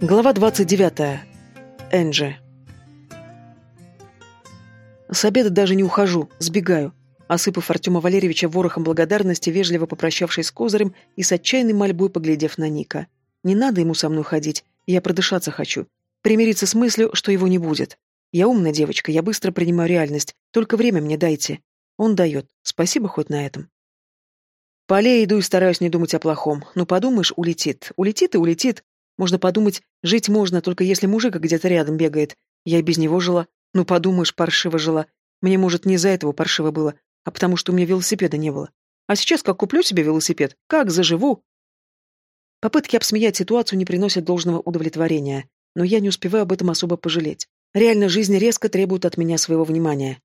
Глава 29. Энджи. С обеда даже не ухожу, сбегаю. Осыпав Артема Валерьевича ворохом благодарности, вежливо попрощавшись с Козырем и с отчаянной мольбой поглядев на Ника. Не надо ему со мной ходить, я продышаться хочу. Примириться с мыслью, что его не будет. Я умная девочка, я быстро принимаю реальность, только время мне дайте. Он дает, спасибо хоть на этом. По аллее иду и стараюсь не думать о плохом. Ну, подумаешь, улетит. Улетит и улетит. Можно подумать, жить можно, только если мужик где-то рядом бегает. Я и без него жила. Ну, подумаешь, паршиво жила. Мне, может, не из-за этого паршиво было, а потому что у меня велосипеда не было. А сейчас, как куплю себе велосипед, как заживу? Попытки обсмеять ситуацию не приносят должного удовлетворения, но я не успеваю об этом особо пожалеть. Реально, жизнь резко требует от меня своего внимания.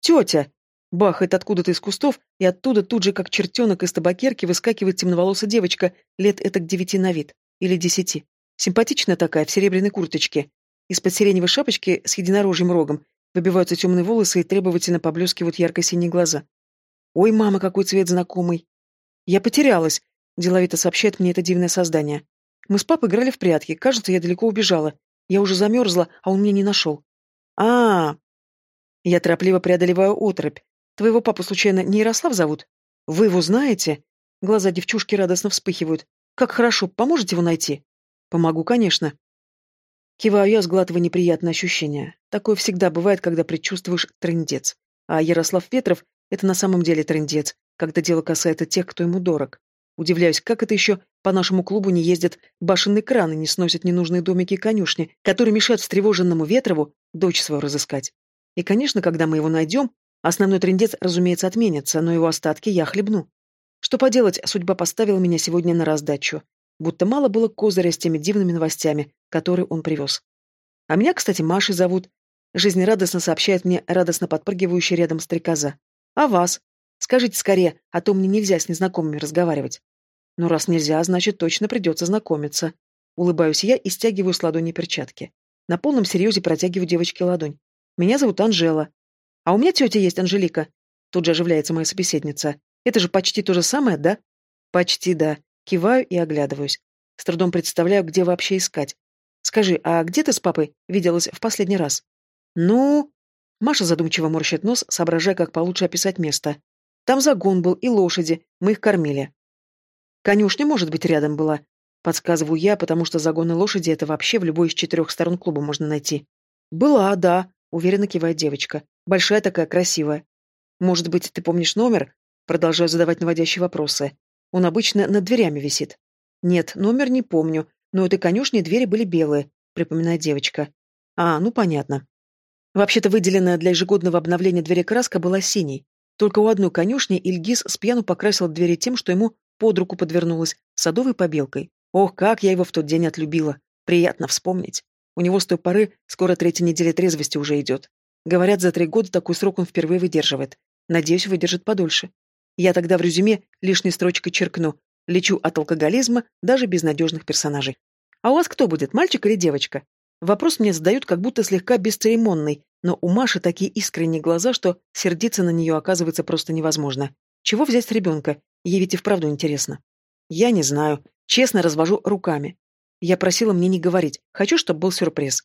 «Тетя!» Бахает откуда-то из кустов, и оттуда тут же, как чертенок из табакерки, выскакивает темноволосая девочка, лет этак девяти на вид. Или десяти. Симпатичная такая, в серебряной курточке. Из-под сиреневой шапочки с единорожьим рогом выбиваются темные волосы и требовательно поблескивают ярко-синие глаза. «Ой, мама, какой цвет знакомый!» «Я потерялась», — деловито сообщает мне это дивное создание. «Мы с папой играли в прятки. Кажется, я далеко убежала. Я уже замерзла, а он меня не нашел». А, -а, а Я торопливо преодолеваю отрыбь. Твоего папу, случайно, не Ярослав зовут? Вы его знаете?» Глаза девчушки радостно вспыхивают. «Как хорошо, поможете его найти?» Помогу, конечно. Киваю я, сглатывая неприятное ощущение. Такое всегда бывает, когда предчувствуешь трындец. А Ярослав Ветров — это на самом деле трындец, когда дело касается тех, кто ему дорог. Удивляюсь, как это еще по нашему клубу не ездят башенные краны, не сносят ненужные домики и конюшни, которые мешают встревоженному Ветрову дочь свою разыскать. И, конечно, когда мы его найдем, основной трындец, разумеется, отменится, но его остатки я хлебну. Что поделать, судьба поставила меня сегодня на раздачу будто мало было козыря с теми дивными новостями, которые он привез. А меня, кстати, Машей зовут. Жизнерадостно сообщает мне радостно подпрыгивающий рядом стрекоза. А вас? Скажите скорее, а то мне нельзя с незнакомыми разговаривать. Ну, раз нельзя, значит, точно придется знакомиться. Улыбаюсь я и стягиваю с ладони перчатки. На полном серьезе протягиваю девочке ладонь. Меня зовут Анжела. А у меня тетя есть Анжелика. Тут же оживляется моя собеседница. Это же почти то же самое, да? Почти да. Киваю и оглядываюсь. С трудом представляю, где вообще искать. Скажи, а где ты с папой виделась в последний раз? Ну... Маша задумчиво морщит нос, соображая, как получше описать место. Там загон был и лошади, мы их кормили. Конюшня, может быть, рядом была. Подсказываю я, потому что загоны лошади это вообще в любой из четырех сторон клуба можно найти. Была, да, уверенно кивает девочка. Большая такая, красивая. Может быть, ты помнишь номер? Продолжаю задавать наводящие вопросы. Он обычно над дверями висит. Нет, номер не помню, но у этой конюшни двери были белые, припоминает девочка. А, ну понятно. Вообще-то выделенная для ежегодного обновления двери краска была синей. Только у одной конюшни Ильгиз с пьяну покрасил двери тем, что ему под руку подвернулась, садовой побелкой. Ох, как я его в тот день отлюбила. Приятно вспомнить. У него с той поры скоро третья неделя трезвости уже идет. Говорят, за три года такой срок он впервые выдерживает. Надеюсь, выдержит подольше. Я тогда в резюме лишней строчкой черкну. Лечу от алкоголизма даже без надежных персонажей. А у вас кто будет, мальчик или девочка? Вопрос мне задают как будто слегка бесцеремонный, но у Маши такие искренние глаза, что сердиться на нее оказывается просто невозможно. Чего взять с ребенка? Ей ведь и вправду интересно. Я не знаю. Честно развожу руками. Я просила мне не говорить. Хочу, чтобы был сюрприз.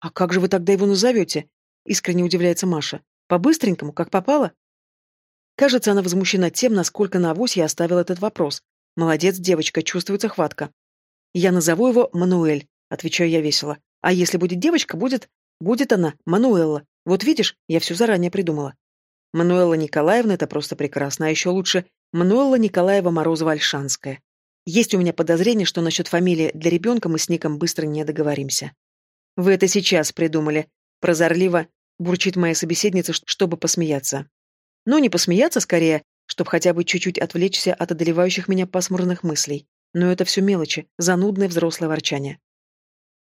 А как же вы тогда его назовете? Искренне удивляется Маша. По-быстренькому, как попало? Кажется, она возмущена тем, насколько на авось я оставил этот вопрос. Молодец, девочка, чувствуется хватка. Я назову его Мануэль, отвечаю я весело. А если будет девочка, будет... Будет она, Мануэлла. Вот видишь, я все заранее придумала. Мануэлла Николаевна — это просто прекрасно, а еще лучше Мануэлла Николаева Морозова-Альшанская. Есть у меня подозрение, что насчет фамилии для ребенка мы с Ником быстро не договоримся. Вы это сейчас придумали. Прозорливо бурчит моя собеседница, чтобы посмеяться. Ну, не посмеяться скорее, чтобы хотя бы чуть-чуть отвлечься от одолевающих меня пасмурных мыслей. Но это все мелочи, занудное взрослое ворчание.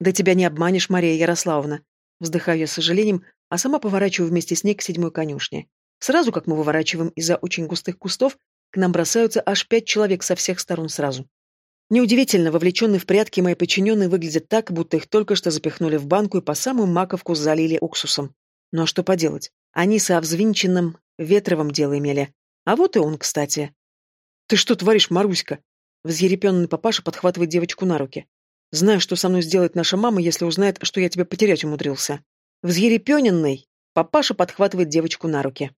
«Да тебя не обманешь, Мария Ярославовна!» Вздыхаю я с сожалением, а сама поворачиваю вместе с ней к седьмой конюшне. Сразу, как мы выворачиваем из-за очень густых кустов, к нам бросаются аж пять человек со всех сторон сразу. Неудивительно, вовлеченные в прятки мои подчиненные выглядят так, будто их только что запихнули в банку и по самую маковку залили уксусом. Ну а что поделать? Они со взвинченным Ветровым дело имели. А вот и он, кстати. «Ты что творишь, Маруська?» Взъерепенный папаша подхватывает девочку на руки. Знаю, что со мной сделает наша мама, если узнает, что я тебя потерять умудрился. Взъерепененный, папаша подхватывает девочку на руки.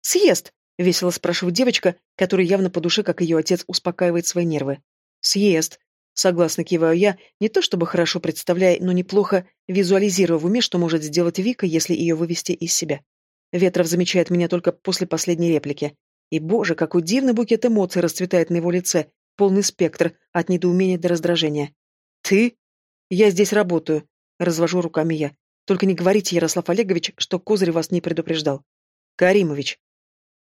«Съест!» — весело спрашивает девочка, которая явно по душе, как ее отец, успокаивает свои нервы. «Съест!» — согласно киваю я, не то чтобы хорошо представляя, но неплохо визуализируя в уме, что может сделать Вика, если ее вывести из себя. Ветров замечает меня только после последней реплики. И, боже, какой дивный букет эмоций расцветает на его лице, полный спектр, от недоумения до раздражения. «Ты? Я здесь работаю», — развожу руками я. «Только не говорите, Ярослав Олегович, что Козырь вас не предупреждал». «Каримович».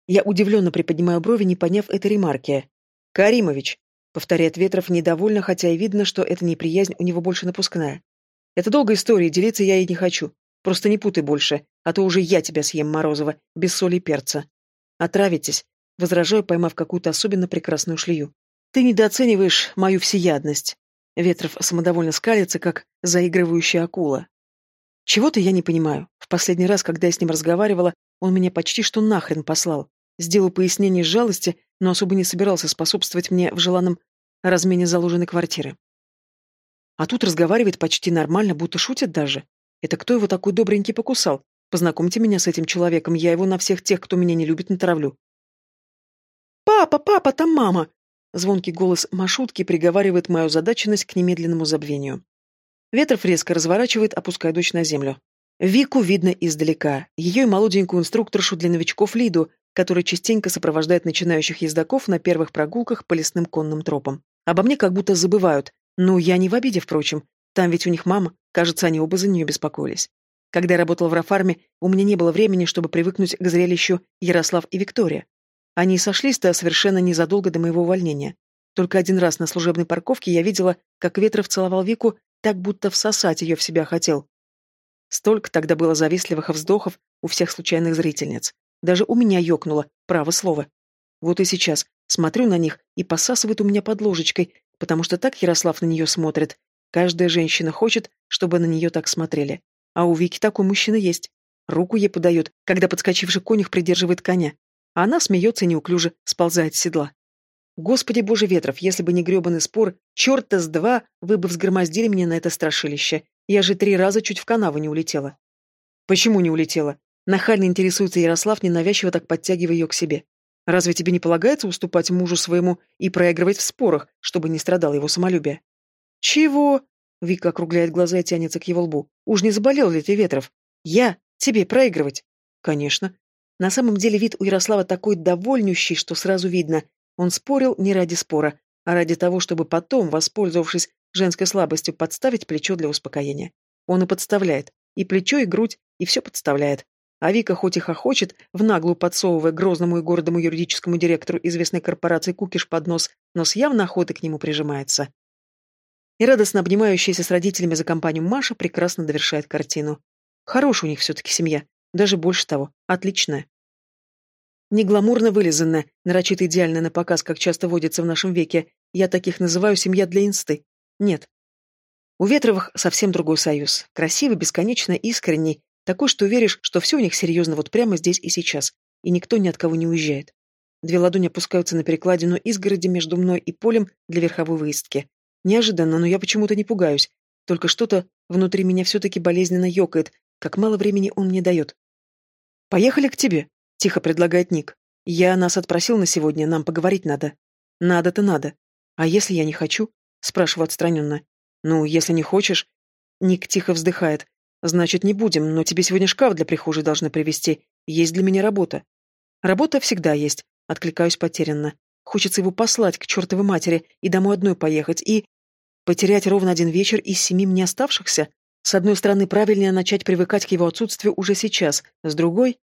Я удивленно приподнимаю брови, не поняв этой ремарки. «Каримович», — повторяет Ветров недовольно, хотя и видно, что эта неприязнь у него больше напускная. «Это долгая история, делиться я ей не хочу. Просто не путай больше, а то уже я тебя съем, Морозова, без соли и перца. Отравитесь, возражаю, поймав какую-то особенно прекрасную шлею. Ты недооцениваешь мою всеядность. Ветров самодовольно скалится, как заигрывающая акула. Чего-то я не понимаю. В последний раз, когда я с ним разговаривала, он меня почти что нахрен послал. Сделал пояснение из жалости, но особо не собирался способствовать мне в желанном размене заложенной квартиры. А тут разговаривает почти нормально, будто шутит даже. Это кто его такой добренький покусал? Познакомьте меня с этим человеком, я его на всех тех, кто меня не любит, натравлю. «Папа, папа, там мама!» Звонкий голос Машутки приговаривает мою задаченность к немедленному забвению. Ветров резко разворачивает, опуская дочь на землю. Вику видно издалека, ее и молоденькую инструкторшу для новичков Лиду, которая частенько сопровождает начинающих ездаков на первых прогулках по лесным конным тропам. Обо мне как будто забывают. Ну, я не в обиде, впрочем. Там ведь у них мама, кажется, они оба за нее беспокоились. Когда я работал в Рафарме, у меня не было времени, чтобы привыкнуть к зрелищу Ярослав и Виктория. Они сошлись-то совершенно незадолго до моего увольнения. Только один раз на служебной парковке я видела, как Ветров целовал Вику, так будто всосать ее в себя хотел. Столько тогда было завистливых вздохов у всех случайных зрительниц. Даже у меня ёкнуло, право слово. Вот и сейчас смотрю на них и посасывает у меня под ложечкой, потому что так Ярослав на нее смотрит, Каждая женщина хочет, чтобы на нее так смотрели. А у Вики такой мужчина есть. Руку ей подает, когда подскочивший конюх придерживает коня. А она смеется неуклюже, сползает с седла. Господи боже ветров, если бы не гребаный спор, черта с два, вы бы взгромоздили меня на это страшилище. Я же три раза чуть в канаву не улетела. Почему не улетела? Нахально интересуется Ярослав, ненавязчиво так подтягивая ее к себе. Разве тебе не полагается уступать мужу своему и проигрывать в спорах, чтобы не страдало его самолюбие? «Чего?» — Вика округляет глаза и тянется к его лбу. «Уж не заболел ли ты, Ветров? Я? Тебе проигрывать?» «Конечно». На самом деле вид у Ярослава такой довольнющий, что сразу видно. Он спорил не ради спора, а ради того, чтобы потом, воспользовавшись женской слабостью, подставить плечо для успокоения. Он и подставляет. И плечо, и грудь, и все подставляет. А Вика хоть и хохочет, в наглую подсовывая грозному и гордому юридическому директору известной корпорации Кукиш под нос, но с явно охотой к нему прижимается. И радостно обнимающаяся с родителями за компанию Маша прекрасно довершает картину. Хорошая у них все-таки семья, даже больше того, отличная. Не гламурно вылизанная, нарочито идеальная на показ, как часто водится в нашем веке, я таких называю семья для инсты. Нет. У Ветровых совсем другой союз. Красивый, бесконечно искренний, такой, что веришь, что все у них серьезно вот прямо здесь и сейчас, и никто ни от кого не уезжает. Две ладони опускаются на перекладину изгороди между мной и полем для верховой выездки. Неожиданно, но я почему-то не пугаюсь. Только что-то внутри меня все-таки болезненно ёкает, как мало времени он мне дает. «Поехали к тебе», — тихо предлагает Ник. «Я нас отпросил на сегодня, нам поговорить надо». «Надо-то надо. А если я не хочу?» — спрашиваю отстраненно. «Ну, если не хочешь...» Ник тихо вздыхает. «Значит, не будем, но тебе сегодня шкаф для прихожей должны привезти. Есть для меня работа». «Работа всегда есть», — откликаюсь потерянно. Хочется его послать к чертовой матери и домой одной поехать, и... Потерять ровно один вечер из семи мне оставшихся? С одной стороны, правильнее начать привыкать к его отсутствию уже сейчас, с другой...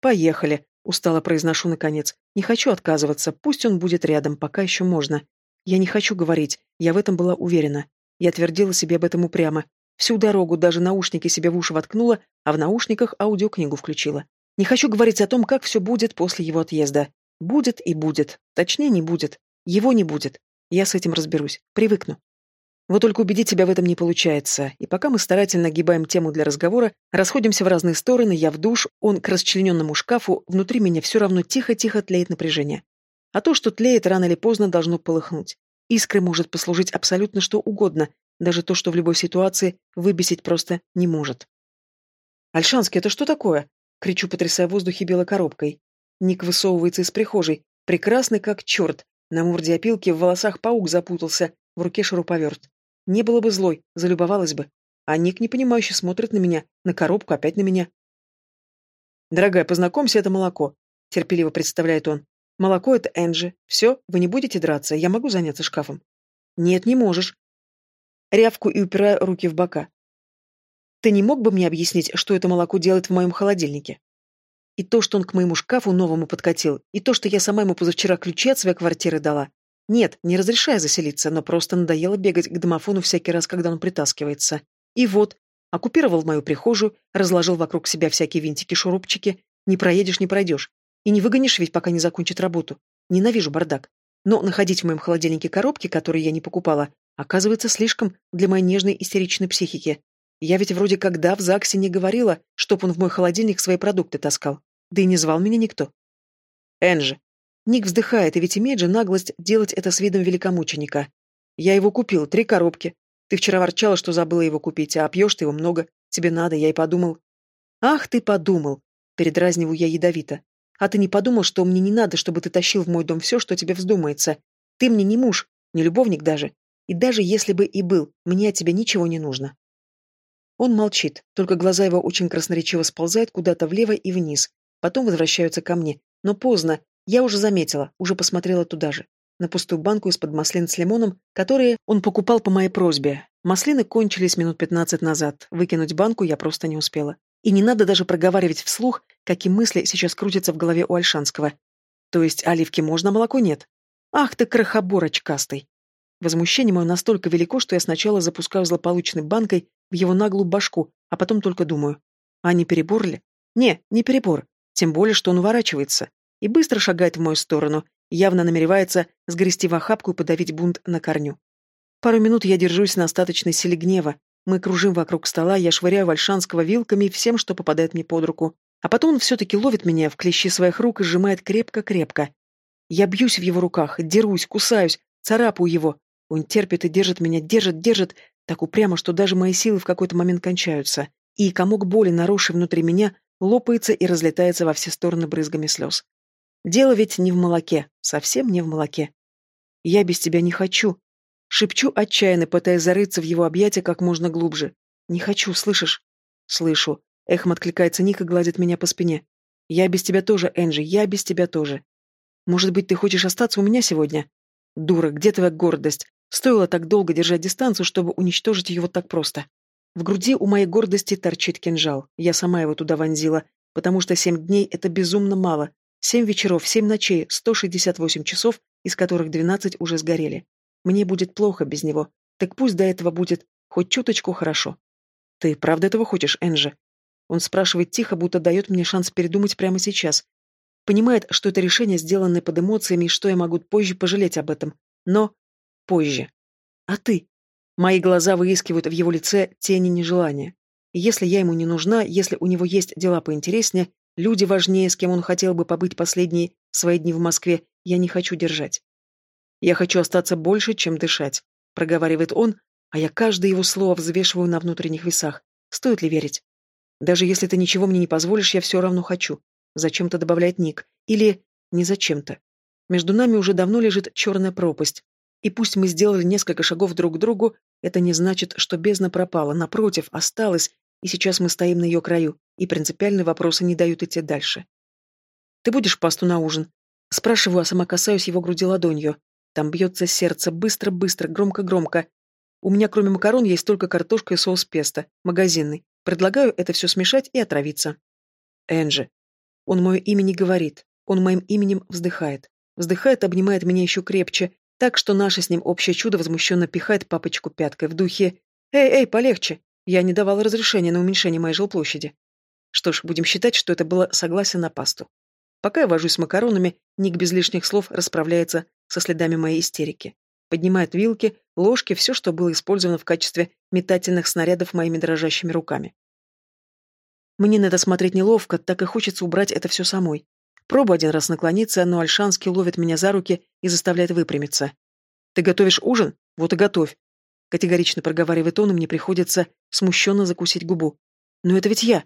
«Поехали», — устало произношу наконец. «Не хочу отказываться, пусть он будет рядом, пока еще можно. Я не хочу говорить, я в этом была уверена. Я твердила себе об этом упрямо. Всю дорогу даже наушники себе в уши воткнула, а в наушниках аудиокнигу включила. Не хочу говорить о том, как все будет после его отъезда. Будет и будет. Точнее, не будет. Его не будет. Я с этим разберусь. Привыкну. Вот только убедить себя в этом не получается, и пока мы старательно гибаем тему для разговора, расходимся в разные стороны, я в душ, он к расчлененному шкафу, внутри меня все равно тихо-тихо тлеет напряжение. А то, что тлеет, рано или поздно должно полыхнуть. Искрой может послужить абсолютно что угодно, даже то, что в любой ситуации выбесить просто не может. «Альшанский, это что такое?» — кричу, потрясая в воздухе белой коробкой. Ник высовывается из прихожей, прекрасный как черт. На морде опилки в волосах паук запутался, в руке шуруповерт. Не было бы злой, залюбовалась бы. А Ник непонимающе смотрит на меня, на коробку, опять на меня. «Дорогая, познакомься, это молоко», — терпеливо представляет он. «Молоко — это Энджи. Все, вы не будете драться, я могу заняться шкафом». «Нет, не можешь». Рявку и упираю руки в бока. Ты не мог бы мне объяснить, что это молоко делает в моем холодильнике? И то, что он к моему шкафу новому подкатил, и то, что я сама ему позавчера ключи от своей квартиры дала. Нет, не разрешая заселиться, но просто надоело бегать к домофону всякий раз, когда он притаскивается. И вот, оккупировал мою прихожую, разложил вокруг себя всякие винтики-шурупчики. Не проедешь, не пройдешь. И не выгонишь ведь, пока не закончит работу. Ненавижу бардак. Но находить в моем холодильнике коробки, которые я не покупала, оказывается слишком для моей нежной истеричной психики. Я ведь вроде когда в ЗАГСе не говорила, чтоб он в мой холодильник свои продукты таскал. Да и не звал меня никто. Энджи. Ник вздыхает, и ведь имеет же наглость делать это с видом великомученика. Я его купил, три коробки. Ты вчера ворчала, что забыла его купить, а пьешь ты его много. Тебе надо, я и подумал. Ах, ты подумал. Передразниваю я ядовито. А ты не подумал, что мне не надо, чтобы ты тащил в мой дом все, что тебе вздумается. Ты мне не муж, не любовник даже. И даже если бы и был, мне от тебя ничего не нужно. Он молчит, только глаза его очень красноречиво сползают куда-то влево и вниз, потом возвращаются ко мне. Но поздно, я уже заметила, уже посмотрела туда же. На пустую банку из-под маслин с лимоном, которые он покупал по моей просьбе. Маслины кончились минут пятнадцать назад, выкинуть банку я просто не успела. И не надо даже проговаривать вслух, какие мысли сейчас крутятся в голове у Альшанского. То есть оливки можно, а молоко нет? Ах ты, крохобор очкастый! Возмущение мое настолько велико, что я сначала запускаю злополучной банкой в его наглую башку, а потом только думаю. А не перебор ли? Не, не перебор. Тем более, что он уворачивается. И быстро шагает в мою сторону, явно намеревается сгрести в охапку и подавить бунт на корню. Пару минут я держусь на остаточной силе гнева. Мы кружим вокруг стола, я швыряю Вальшанского вилками и всем, что попадает мне под руку. А потом он все-таки ловит меня в клещи своих рук и сжимает крепко-крепко. Я бьюсь в его руках, дерусь, кусаюсь, царапаю его. Он терпит и держит меня, держит, держит, так упрямо, что даже мои силы в какой-то момент кончаются, и комок боли, наросший внутри меня, лопается и разлетается во все стороны брызгами слез. Дело ведь не в молоке, совсем не в молоке. Я без тебя не хочу. Шепчу отчаянно, пытаясь зарыться в его объятия как можно глубже. Не хочу, слышишь? Слышу. Эхом откликается Ник и гладит меня по спине. Я без тебя тоже, Энджи, я без тебя тоже. Может быть, ты хочешь остаться у меня сегодня? Дура, где твоя гордость? Стоило так долго держать дистанцию, чтобы уничтожить ее вот так просто. В груди у моей гордости торчит кинжал. Я сама его туда вонзила, потому что семь дней — это безумно мало. Семь вечеров, семь ночей, 168 часов, из которых 12 уже сгорели. Мне будет плохо без него. Так пусть до этого будет хоть чуточку хорошо. Ты правда этого хочешь, Энджи? Он спрашивает тихо, будто дает мне шанс передумать прямо сейчас. Понимает, что это решение, сделанное под эмоциями, и что я могу позже пожалеть об этом. Но позже. А ты? Мои глаза выискивают в его лице тени нежелания. Если я ему не нужна, если у него есть дела поинтереснее, люди важнее, с кем он хотел бы побыть последние свои дни в Москве, я не хочу держать. Я хочу остаться больше, чем дышать, проговаривает он, а я каждое его слово взвешиваю на внутренних весах. Стоит ли верить? Даже если ты ничего мне не позволишь, я все равно хочу. Зачем-то добавляет Ник. Или не зачем-то. Между нами уже давно лежит черная пропасть. И пусть мы сделали несколько шагов друг к другу, это не значит, что бездна пропала, напротив, осталась, и сейчас мы стоим на ее краю, и принципиальные вопросы не дают идти дальше. «Ты будешь пасту на ужин?» Спрашиваю, а сама касаюсь его груди ладонью. Там бьется сердце быстро-быстро, громко-громко. У меня кроме макарон есть только картошка и соус песто, магазинный. Предлагаю это все смешать и отравиться. Энджи. Он мое имя не говорит. Он моим именем вздыхает. Вздыхает, обнимает меня еще крепче, так что наше с ним общее чудо возмущенно пихает папочку пяткой в духе «Эй, эй, полегче! Я не давала разрешения на уменьшение моей жилплощади». Что ж, будем считать, что это было согласие на пасту. Пока я вожусь с макаронами, Ник без лишних слов расправляется со следами моей истерики. Поднимает вилки, ложки, все, что было использовано в качестве метательных снарядов моими дрожащими руками. Мне на это смотреть неловко, так и хочется убрать это все самой. Пробую один раз наклониться, но Альшанский ловит меня за руки и заставляет выпрямиться. Ты готовишь ужин? Вот и готовь. Категорично проговаривает он, и мне приходится смущенно закусить губу. Но это ведь я.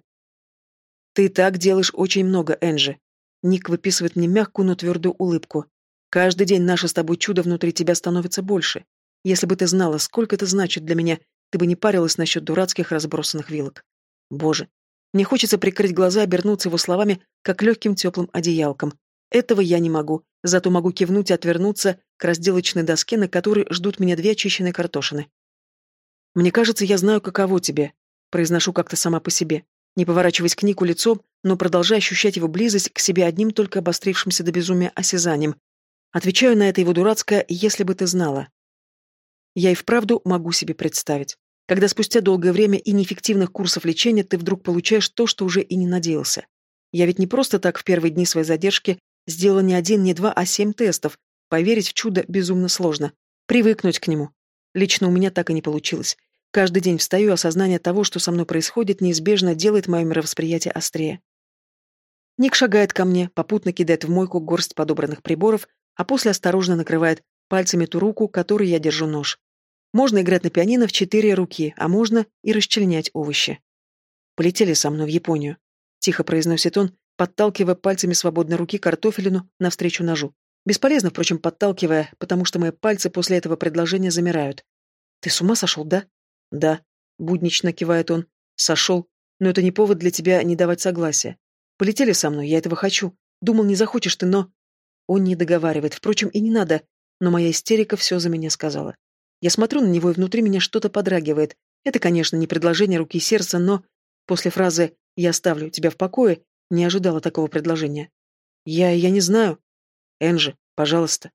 Ты так делаешь очень много, Энджи. Ник выписывает мне мягкую, но твердую улыбку. Каждый день наше с тобой чудо внутри тебя становится больше. Если бы ты знала, сколько это значит для меня, ты бы не парилась насчет дурацких разбросанных вилок. Боже, мне хочется прикрыть глаза и обернуться его словами, как легким теплым одеялком. Этого я не могу, зато могу кивнуть и отвернуться к разделочной доске, на которой ждут меня две очищенные картошины. «Мне кажется, я знаю, каково тебе», — произношу как-то сама по себе, не поворачиваясь к Нику лицом, но продолжая ощущать его близость к себе одним только обострившимся до безумия осязанием. Отвечаю на это его дурацкое «если бы ты знала». Я и вправду могу себе представить. Когда спустя долгое время и неэффективных курсов лечения ты вдруг получаешь то, что уже и не надеялся. Я ведь не просто так в первые дни своей задержки сделала не один, не два, а семь тестов. Поверить в чудо безумно сложно. Привыкнуть к нему. Лично у меня так и не получилось. Каждый день встаю, осознание того, что со мной происходит, неизбежно делает мое мировосприятие острее. Ник шагает ко мне, попутно кидает в мойку горсть подобранных приборов, а после осторожно накрывает пальцами ту руку, которой я держу нож. Можно играть на пианино в четыре руки, а можно и расчленять овощи. Полетели со мной в Японию. Тихо произносит он, подталкивая пальцами свободной руки картофелину навстречу ножу. Бесполезно, впрочем, подталкивая, потому что мои пальцы после этого предложения замирают. «Ты с ума сошел, да?» «Да», — буднично кивает он. «Сошел. Но это не повод для тебя не давать согласия. Полетели со мной, я этого хочу. Думал, не захочешь ты, но...» Он не договаривает, впрочем, и не надо, но моя истерика все за меня сказала. Я смотрю на него, и внутри меня что-то подрагивает. Это, конечно, не предложение руки и сердца, но... После фразы «я оставлю тебя в покое» не ожидала такого предложения. «Я... я не знаю». «Энджи, пожалуйста».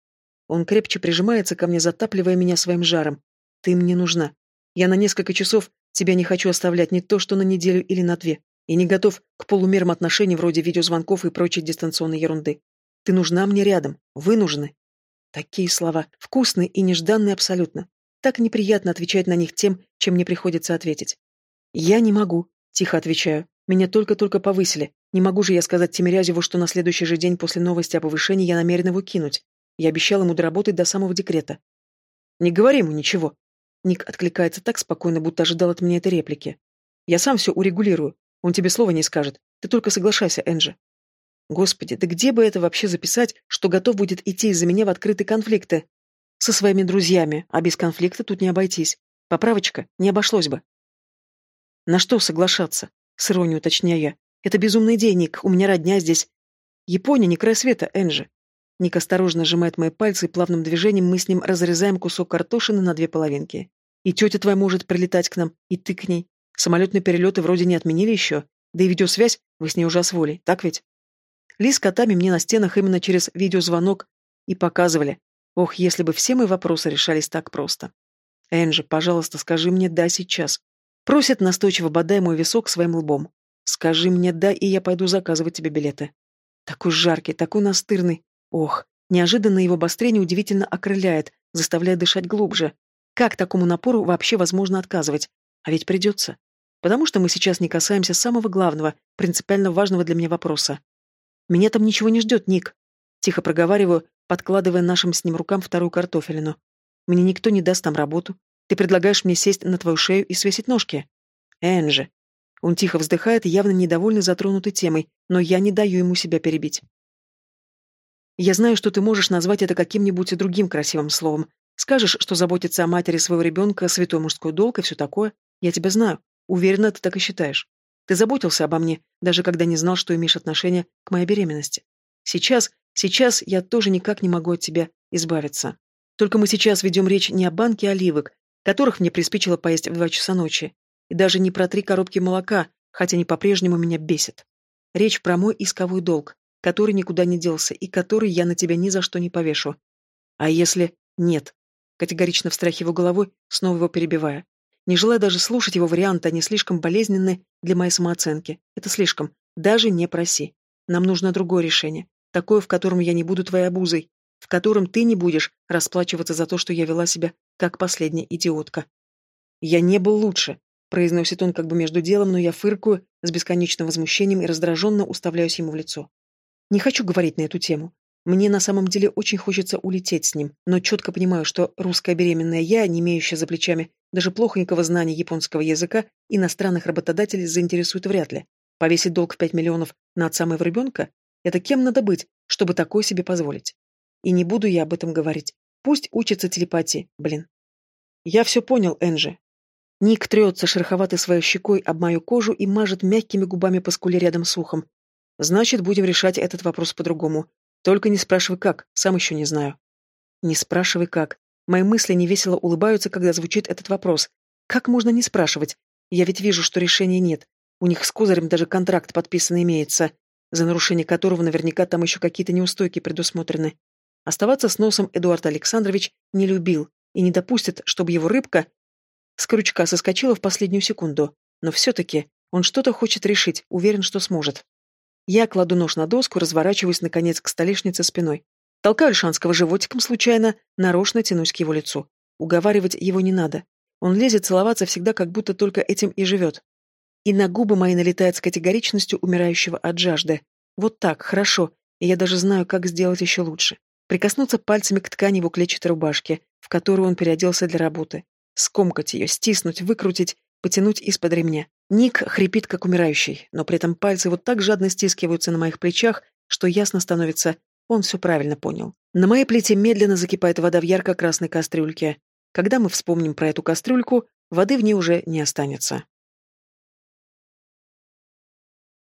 Он крепче прижимается ко мне, затапливая меня своим жаром. «Ты мне нужна. Я на несколько часов тебя не хочу оставлять не то, что на неделю или на две. И не готов к полумерам отношений вроде видеозвонков и прочей дистанционной ерунды. Ты нужна мне рядом. Вы нужны». Такие слова. Вкусные и нежданные абсолютно. Так неприятно отвечать на них тем, чем мне приходится ответить. «Я не могу», — тихо отвечаю. «Меня только-только повысили. Не могу же я сказать Тимирязеву, что на следующий же день после новости о повышении я намерен его кинуть. Я обещал ему доработать до самого декрета». «Не говори ему ничего». Ник откликается так спокойно, будто ожидал от меня этой реплики. «Я сам все урегулирую. Он тебе слова не скажет. Ты только соглашайся, Энджи». Господи, да где бы это вообще записать, что готов будет идти из-за меня в открытые конфликты? Со своими друзьями, а без конфликта тут не обойтись. Поправочка не обошлось бы. На что соглашаться? С иронией уточняю я. Это безумный день, Ник, у меня родня здесь. Япония не край света, Энджи. Ник осторожно сжимает мои пальцы, и плавным движением мы с ним разрезаем кусок картошины на две половинки. И тетя твоя может прилетать к нам, и ты к ней. Самолетные перелеты вроде не отменили еще, да и видеосвязь вы с ней уже освоили, так ведь? Ли с котами мне на стенах именно через видеозвонок и показывали, Ох, если бы все мои вопросы решались так просто. Энджи, пожалуйста, скажи мне «да» сейчас. Просит настойчиво бодай мой висок своим лбом. Скажи мне «да», и я пойду заказывать тебе билеты. Такой жаркий, такой настырный. Ох, неожиданно его обострение удивительно окрыляет, заставляя дышать глубже. Как такому напору вообще возможно отказывать? А ведь придется. Потому что мы сейчас не касаемся самого главного, принципиально важного для меня вопроса. Меня там ничего не ждет, Ник. Тихо проговариваю, подкладывая нашим с ним рукам вторую картофелину. «Мне никто не даст там работу. Ты предлагаешь мне сесть на твою шею и свесить ножки?» «Энджи». Он тихо вздыхает, явно недовольный затронутой темой, но я не даю ему себя перебить. «Я знаю, что ты можешь назвать это каким-нибудь другим красивым словом. Скажешь, что заботиться о матери своего ребенка — святой мужской долг и все такое. Я тебя знаю. Уверена, ты так и считаешь. Ты заботился обо мне, даже когда не знал, что имеешь отношение к моей беременности. Сейчас, сейчас я тоже никак не могу от тебя избавиться. Только мы сейчас ведем речь не о банке оливок, которых мне приспичило поесть в два часа ночи, и даже не про три коробки молока, хотя они по-прежнему меня бесят. Речь про мой исковой долг, который никуда не делся и который я на тебя ни за что не повешу. А если нет? Категорично встряхиваю головой, снова его перебивая. Не желая даже слушать его варианты, они слишком болезненны для моей самооценки. Это слишком. Даже не проси. Нам нужно другое решение. Такое, в котором я не буду твоей обузой, в котором ты не будешь расплачиваться за то, что я вела себя как последняя идиотка. Я не был лучше, произносит он как бы между делом, но я фыркую с бесконечным возмущением и раздраженно уставляюсь ему в лицо. Не хочу говорить на эту тему. Мне на самом деле очень хочется улететь с ним, но четко понимаю, что русская беременная я, не имеющая за плечами даже плохонького знания японского языка, иностранных работодателей заинтересует вряд ли. Повесить долг в пять миллионов на отца моего ребенка? Это кем надо быть, чтобы такое себе позволить? И не буду я об этом говорить. Пусть учится телепатии, блин. Я все понял, Энджи. Ник трется шероховатой своей щекой об мою кожу и мажет мягкими губами по скуле рядом с ухом. Значит, будем решать этот вопрос по-другому. Только не спрашивай как, сам еще не знаю. Не спрашивай как. Мои мысли невесело улыбаются, когда звучит этот вопрос. Как можно не спрашивать? Я ведь вижу, что решения нет. У них с Козырем даже контракт подписан имеется, за нарушение которого наверняка там еще какие-то неустойки предусмотрены. Оставаться с носом Эдуард Александрович не любил и не допустит, чтобы его рыбка с крючка соскочила в последнюю секунду. Но все-таки он что-то хочет решить, уверен, что сможет. Я кладу нож на доску, разворачиваюсь, наконец, к столешнице спиной. Толкаю Альшанского животиком случайно, нарочно тянусь к его лицу. Уговаривать его не надо. Он лезет целоваться всегда, как будто только этим и живет. И на губы мои налетает с категоричностью умирающего от жажды. Вот так, хорошо, и я даже знаю, как сделать еще лучше. Прикоснуться пальцами к ткани его клетчатой рубашки, в которую он переоделся для работы. Скомкать ее, стиснуть, выкрутить, потянуть из-под ремня. Ник хрипит, как умирающий, но при этом пальцы вот так жадно стискиваются на моих плечах, что ясно становится, он все правильно понял. На моей плите медленно закипает вода в ярко-красной кастрюльке. Когда мы вспомним про эту кастрюльку, воды в ней уже не останется.